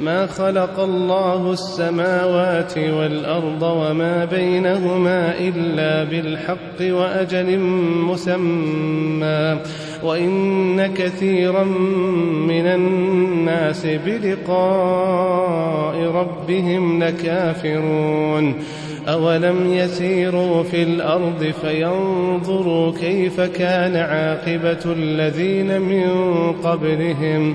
ما خلق الله السماوات والأرض وما بينهما إلا بالحق وأجل مسمى. وإن كثيرا من الناس بلقاء ربهم لكافرون. أولم يسيروا في الأرض فينظروا كيف كان عاقبة الذين من قبلهم؟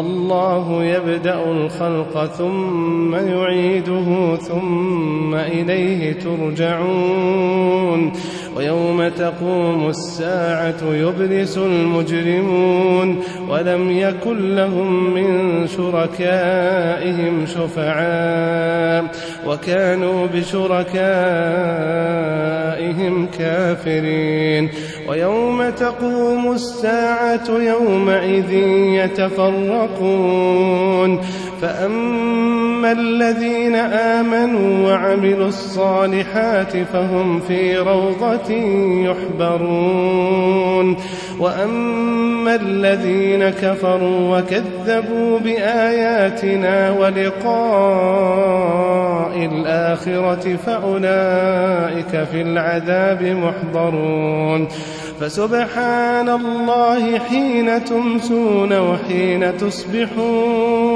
الله يبدأ الخلق ثم يعيده ثم إليه ترجعون ويوم تقوم الساعة يبلس المجرمون ولم يكن لهم من شركائهم شفعاء وكانوا بشركائهم كافرين ويوم تقوم الساعة يومئذ يتفرقون. فأما الذين آمنوا وعملوا الصالحات فهم في روضة يحبرون. وأما الذين كفروا وكذبوا بآياتنا ولقاء الآخرة فأولئك في العذاب محضرون. فسبحان الله حين تمسون وحين تصبحون.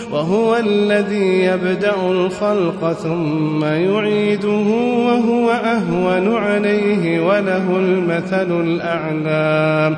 وهو الذي يبدأ الخلق ثم يعيده وهو أهون عليه وله المثل الأعلى.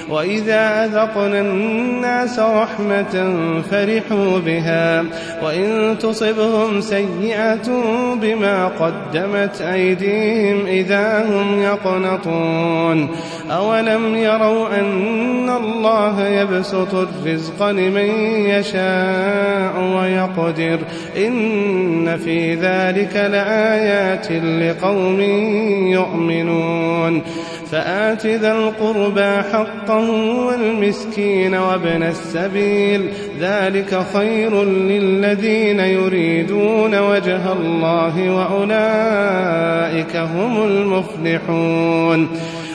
وإذا أذقنا الناس رحمة فرحوا بها وإن تصبهم سيئة بما قدمت أيديهم إذا هم يقنطون. أولم يروا أن الله يبسط الرزق لمن يشاء ويقدر إن في ذلك لآيات لقوم يؤمنون. فآت ذا القربى حقه والمسكين وابن السبيل ذلك خير للذين يريدون وجه الله وأولئك هم المفلحون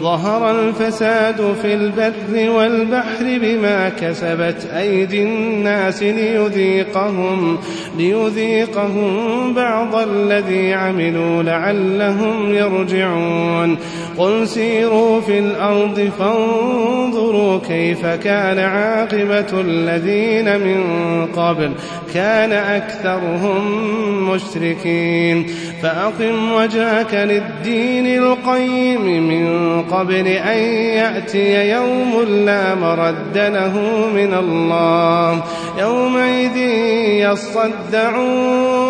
ظهر الفساد في البر والبحر بما كسبت أيدي الناس ليذيقهم ليذيقهم بعض الذي عملوا لعلهم يرجعون. قل سيروا في الأرض فانظروا كيف كان عاقبة الذين من قبل كان أكثرهم مشركين. فأقم وجهك للدين القيم من قبل أن يأتي يوم لا مرد له من الله. يومئذ يصدعون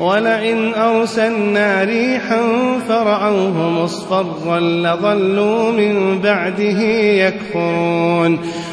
ولئن أرسلنا ريحا فرأوه مصفرا لظلوا من بعده يكفرون.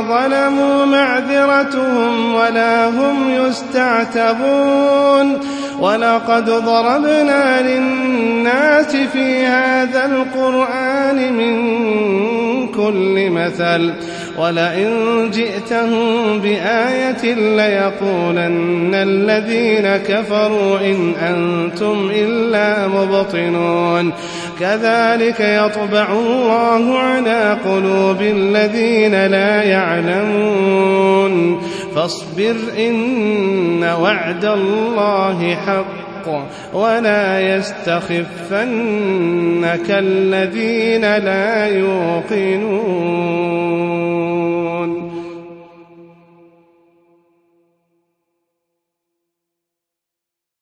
ظلموا معذرتهم ولا هم يستعتبون ولقد ضربنا للناس في هذا القرآن من كل مثل ولئن جئتهم بآية ليقولن الذين كفروا إن أنتم إلا مبطنون. كذلك يطبع الله على قلوب الذين لا يعلمون. فاصبر إن وعد الله حق. الحق ولا يستخفنك الذين لا يوقنون.